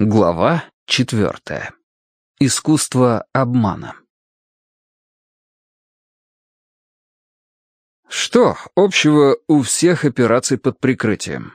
Глава четвертая. Искусство обмана. Что общего у всех операций под прикрытием?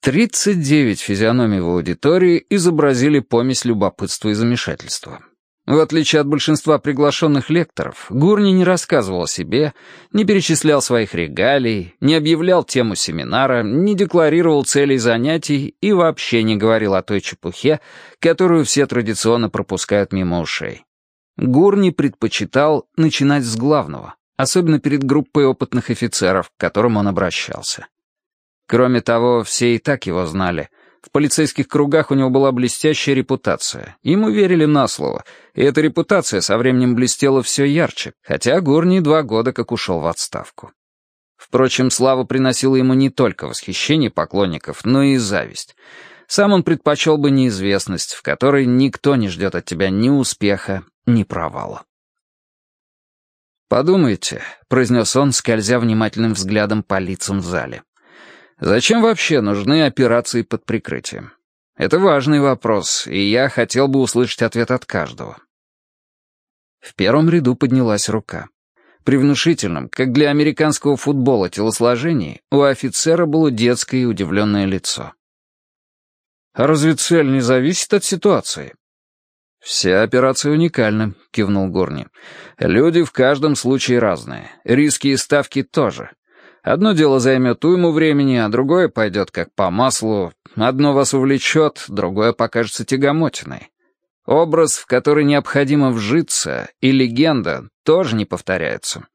39 физиономий в аудитории изобразили помесь любопытства и замешательства. В отличие от большинства приглашенных лекторов, Гурни не рассказывал о себе, не перечислял своих регалий, не объявлял тему семинара, не декларировал целей занятий и вообще не говорил о той чепухе, которую все традиционно пропускают мимо ушей. Гурни предпочитал начинать с главного, особенно перед группой опытных офицеров, к которым он обращался. Кроме того, все и так его знали — в полицейских кругах у него была блестящая репутация. Ему верили на слово, и эта репутация со временем блестела все ярче, хотя Горний два года как ушел в отставку. Впрочем, слава приносила ему не только восхищение поклонников, но и зависть. Сам он предпочел бы неизвестность, в которой никто не ждет от тебя ни успеха, ни провала. «Подумайте», — произнес он, скользя внимательным взглядом по лицам в зале. Зачем вообще нужны операции под прикрытием? Это важный вопрос, и я хотел бы услышать ответ от каждого. В первом ряду поднялась рука. При внушительном, как для американского футбола, телосложении у офицера было детское и удивленное лицо. «А разве цель не зависит от ситуации?» «Все операции уникальны», — кивнул Горни. «Люди в каждом случае разные. Риски и ставки тоже. Одно дело займет уйму времени, а другое пойдет как по маслу. Одно вас увлечет, другое покажется тягомотиной. Образ, в который необходимо вжиться, и легенда тоже не повторяются.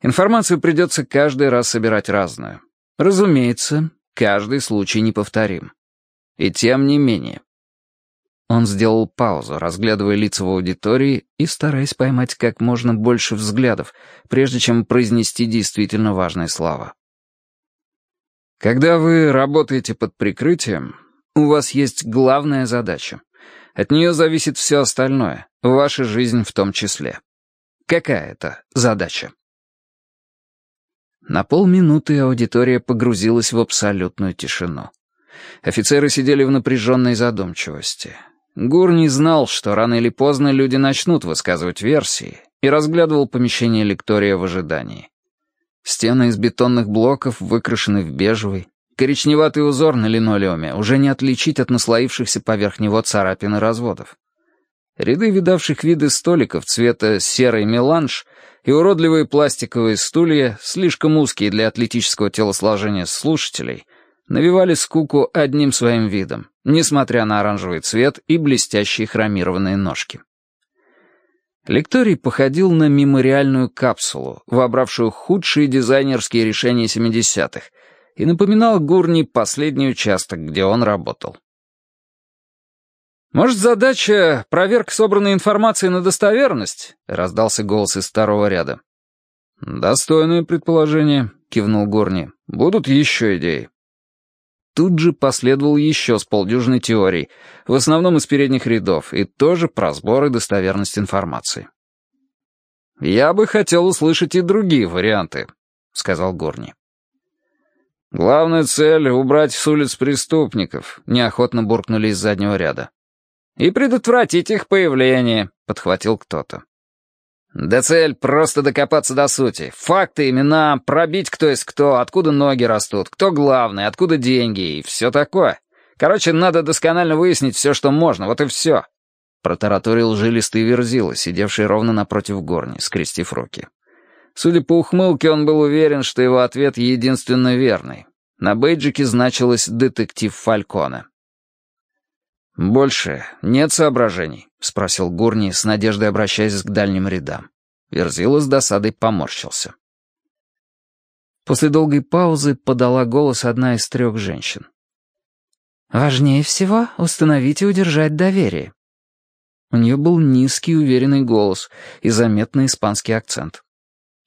Информацию придется каждый раз собирать разную. Разумеется, каждый случай неповторим. И тем не менее, он сделал паузу, разглядывая лица в аудитории и стараясь поймать как можно больше взглядов, прежде чем произнести действительно важные слова. Когда вы работаете под прикрытием, у вас есть главная задача. От нее зависит все остальное, ваша жизнь в том числе. Какая это задача? На полминуты аудитория погрузилась в абсолютную тишину. Офицеры сидели в напряженной задумчивости. Гур не знал, что рано или поздно люди начнут высказывать версии, и разглядывал помещение лектория в ожидании. Стены из бетонных блоков выкрашены в бежевый, коричневатый узор на линолеуме уже не отличить от наслоившихся поверх него царапин и разводов. Ряды видавших виды столиков цвета серый меланж и уродливые пластиковые стулья, слишком узкие для атлетического телосложения слушателей — навевали скуку одним своим видом, несмотря на оранжевый цвет и блестящие хромированные ножки. Лекторий походил на мемориальную капсулу, вобравшую худшие дизайнерские решения 70-х, и напоминал Гурни последний участок, где он работал. «Может, задача — проверка собранной информации на достоверность?» — раздался голос из второго ряда. «Достойное предположение», — кивнул Горни. «Будут еще идеи». Тут же последовал еще с полдюжины теорий, в основном из передних рядов, и тоже про сбор и достоверность информации. «Я бы хотел услышать и другие варианты», — сказал Горни. «Главная цель — убрать с улиц преступников», — неохотно буркнули из заднего ряда. «И предотвратить их появление», — подхватил кто-то. Да цель — просто докопаться до сути. Факты, имена, пробить кто есть кто, откуда ноги растут, кто главный, откуда деньги и все такое. Короче, надо досконально выяснить все, что можно, вот и все. Протараторил жилистый верзила, сидевший ровно напротив горни, скрестив руки. Судя по ухмылке, он был уверен, что его ответ единственно верный. На бейджике значилось «детектив Фальконе». «Больше нет соображений?» — спросил Гурни, с надеждой обращаясь к дальним рядам. Верзила с досадой поморщился. После долгой паузы подала голос одна из трех женщин. «Важнее всего установить и удержать доверие». У нее был низкий уверенный голос и заметный испанский акцент.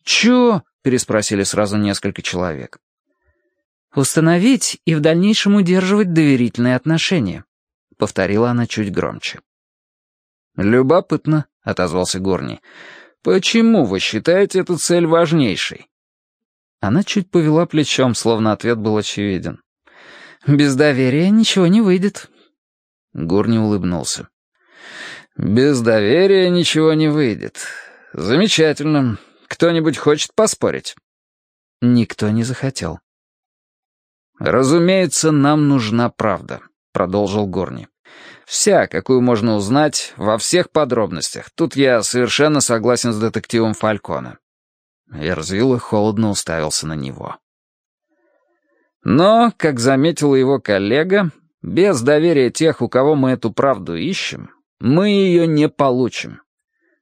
«Чё?» — переспросили сразу несколько человек. «Установить и в дальнейшем удерживать доверительные отношения», — повторила она чуть громче. «Любопытно», — отозвался Горни. «Почему вы считаете эту цель важнейшей?» Она чуть повела плечом, словно ответ был очевиден. «Без доверия ничего не выйдет». Гурни улыбнулся. «Без доверия ничего не выйдет. Замечательно. Кто-нибудь хочет поспорить?» Никто не захотел. «Разумеется, нам нужна правда», — продолжил Горни. «Вся, какую можно узнать, во всех подробностях. Тут я совершенно согласен с детективом Фалькона». Верзила холодно уставился на него. Но, как заметил его коллега, без доверия тех, у кого мы эту правду ищем, мы ее не получим.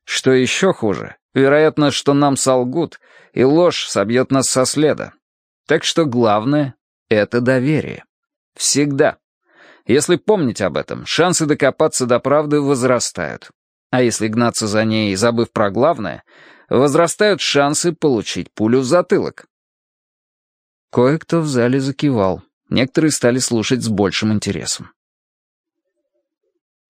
Что еще хуже, вероятно, что нам солгут, и ложь собьет нас со следа. Так что главное — это доверие. Всегда. Если помнить об этом, шансы докопаться до правды возрастают. А если гнаться за ней, забыв про главное, возрастают шансы получить пулю в затылок. Кое-кто в зале закивал. Некоторые стали слушать с большим интересом.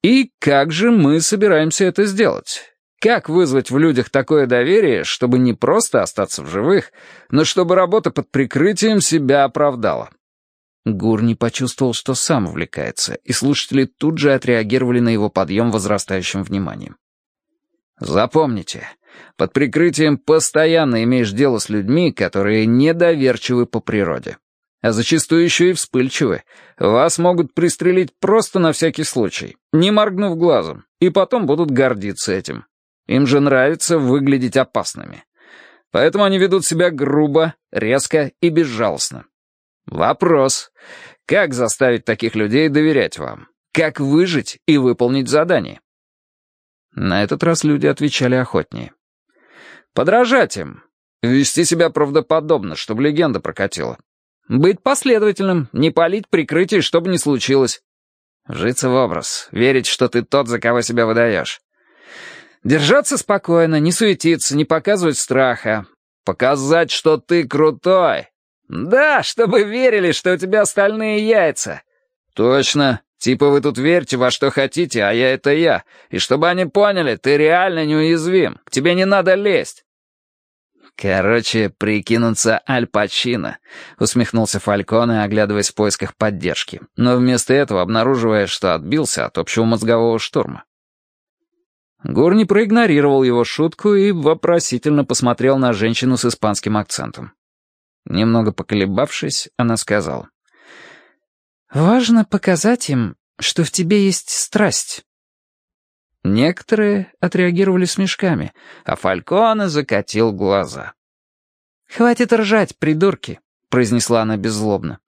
«И как же мы собираемся это сделать? Как вызвать в людях такое доверие, чтобы не просто остаться в живых, но чтобы работа под прикрытием себя оправдала?» Гурни почувствовал, что сам увлекается, и слушатели тут же отреагировали на его подъем возрастающим вниманием. «Запомните, под прикрытием постоянно имеешь дело с людьми, которые недоверчивы по природе. А зачастую еще и вспыльчивы. Вас могут пристрелить просто на всякий случай, не моргнув глазом, и потом будут гордиться этим. Им же нравится выглядеть опасными. Поэтому они ведут себя грубо, резко и безжалостно. Вопрос. Как заставить таких людей доверять вам? Как выжить и выполнить задание? На этот раз люди отвечали охотнее. Подражать им. Вести себя правдоподобно, чтобы легенда прокатила. Быть последовательным, не палить прикрытие, чтобы не случилось. Вжиться в образ, верить, что ты тот, за кого себя выдаешь. Держаться спокойно, не суетиться, не показывать страха. Показать, что ты крутой. Да, чтобы верили, что у тебя остальные яйца. Точно. Типа вы тут верьте во что хотите, а я — это я. И чтобы они поняли, ты реально неуязвим. К тебе не надо лезть. «Короче, прикинуться Аль Пачино», — усмехнулся Фальконе, оглядываясь в поисках поддержки, но вместо этого обнаруживая, что отбился от общего мозгового штурма. Гурни проигнорировал его шутку и вопросительно посмотрел на женщину с испанским акцентом. Немного поколебавшись, она сказала. «Важно показать им, что в тебе есть страсть. Некоторые отреагировали смешками, а Фальконе закатил глаза. «Хватит ржать, придурки», — произнесла она беззлобно.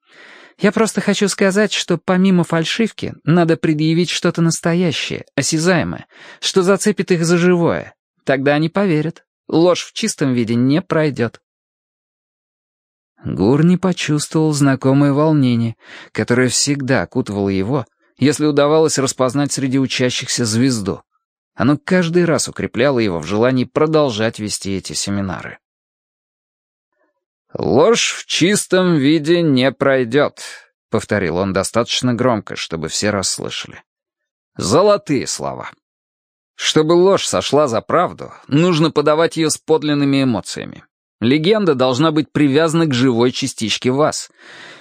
«Я просто хочу сказать, что помимо фальшивки надо предъявить что-то настоящее, осязаемое, что зацепит их за живое. Тогда они поверят. Ложь в чистом виде не пройдет». Гурни почувствовал знакомое волнение, которое всегда окутывало его, если удавалось распознать среди учащихся звезду. Оно каждый раз укрепляло его в желании продолжать вести эти семинары. «Ложь в чистом виде не пройдет», — повторил он достаточно громко, чтобы все расслышали. «Золотые слова. Чтобы ложь сошла за правду, нужно подавать ее с подлинными эмоциями. Легенда должна быть привязана к живой частичке вас,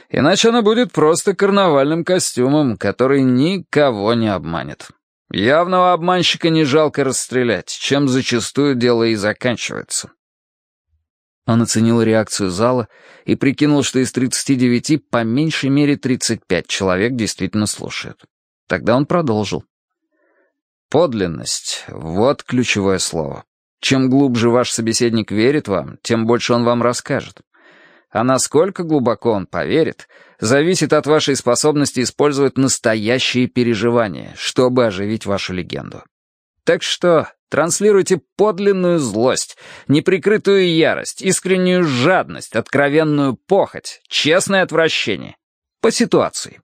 иначе она будет просто карнавальным костюмом, который никого не обманет». Явного обманщика не жалко расстрелять, чем зачастую дело и заканчивается. Он оценил реакцию зала и прикинул, что из 39 по меньшей мере 35 человек действительно слушают. Тогда он продолжил. Подлинность — вот ключевое слово. Чем глубже ваш собеседник верит вам, тем больше он вам расскажет. А насколько глубоко он поверит, зависит от вашей способности использовать настоящие переживания, чтобы оживить вашу легенду. Так что транслируйте подлинную злость, неприкрытую ярость, искреннюю жадность, откровенную похоть, честное отвращение. По ситуации.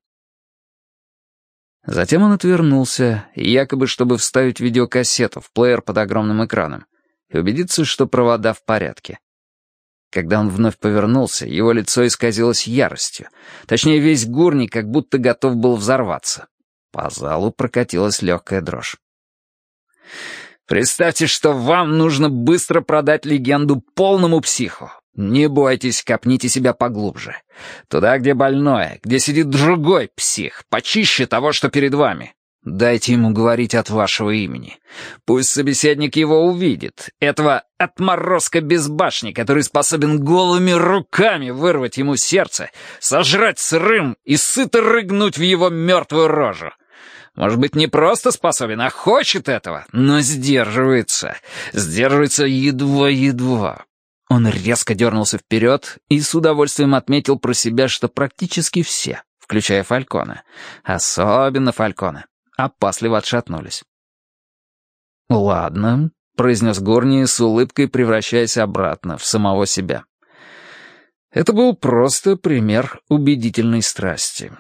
Затем он отвернулся, якобы чтобы вставить видеокассету в плеер под огромным экраном и убедиться, что провода в порядке. Когда он вновь повернулся, его лицо исказилось яростью. Точнее, весь гурник как будто готов был взорваться. По залу прокатилась легкая дрожь. «Представьте, что вам нужно быстро продать легенду полному психу. Не бойтесь, копните себя поглубже. Туда, где больное, где сидит другой псих, почище того, что перед вами. Дайте ему говорить от вашего имени. Пусть собеседник его увидит. Этого отморозка без башни, который способен голыми руками вырвать ему сердце, сожрать сырым и сыто рыгнуть в его мертвую рожу. Может быть, не просто способен, а хочет этого, но сдерживается. Сдерживается едва-едва. Он резко дернулся вперед и с удовольствием отметил про себя, что практически все, включая Фалькона, особенно Фалькона, опасливо отшатнулись. «Ладно», — произнес Горни с улыбкой, превращаясь обратно в самого себя. Это был просто пример убедительной страсти.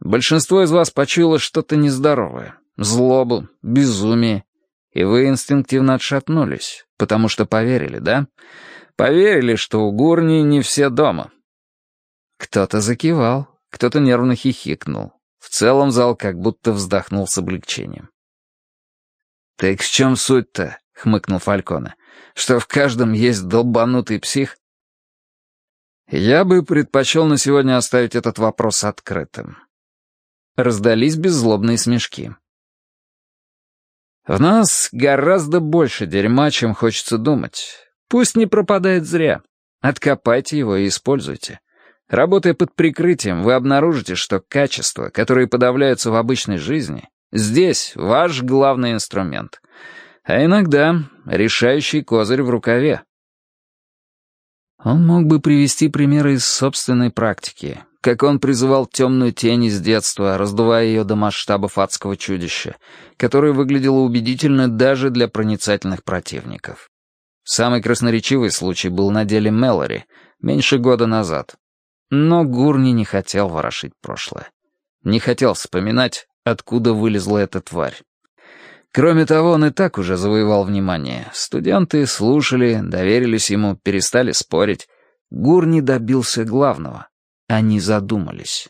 Большинство из вас почуяло что-то нездоровое, злобу, безумие, и вы инстинктивно отшатнулись, потому что поверили, да? Поверили, что у Гурни не все дома. Кто-то закивал, кто-то нервно хихикнул. В целом зал как будто вздохнул с облегчением. «Так в чем суть-то?» — хмыкнул Фалькона. «Что в каждом есть долбанутый псих?» «Я бы предпочел на сегодня оставить этот вопрос открытым». Раздались беззлобные смешки. «В нас гораздо больше дерьма, чем хочется думать. Пусть не пропадает зря. Откопайте его и используйте. Работая под прикрытием, вы обнаружите, что качества, которые подавляются в обычной жизни, здесь ваш главный инструмент. А иногда решающий козырь в рукаве. Он мог бы привести примеры из собственной практики, как он призывал темную тень из детства, раздувая ее до масштабов адского чудища, которое выглядело убедительно даже для проницательных противников. Самый красноречивый случай был на деле Мэлори, меньше года назад, но Гурни не хотел ворошить прошлое. Не хотел вспоминать, откуда вылезла эта тварь. Кроме того, он и так уже завоевал внимание. Студенты слушали, доверились ему, перестали спорить. Гурни добился главного. Они задумались.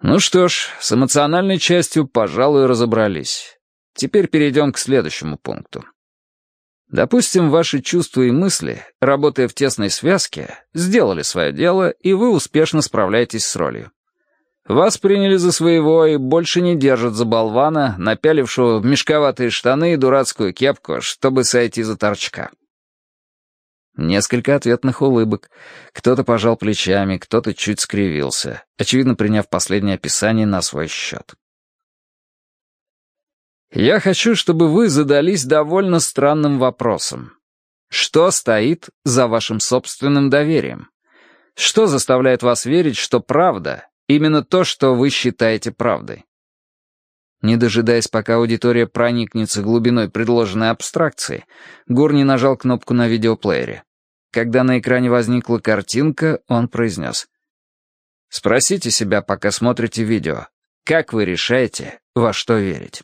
Ну что ж, с эмоциональной частью, пожалуй, разобрались. Теперь перейдем к следующему пункту. Допустим, ваши чувства и мысли, работая в тесной связке, сделали свое дело, и вы успешно справляетесь с ролью. Вас приняли за своего и больше не держат за болвана, напялившего мешковатые штаны и дурацкую кепку, чтобы сойти за торчка. Несколько ответных улыбок. Кто-то пожал плечами, кто-то чуть скривился, очевидно, приняв последнее описание на свой счет. Я хочу, чтобы вы задались довольно странным вопросом. Что стоит за вашим собственным доверием? Что заставляет вас верить, что правда — именно то, что вы считаете правдой? Не дожидаясь, пока аудитория проникнется глубиной предложенной абстракции, Гурни нажал кнопку на видеоплеере. Когда на экране возникла картинка, он произнес. «Спросите себя, пока смотрите видео, как вы решаете, во что верить?»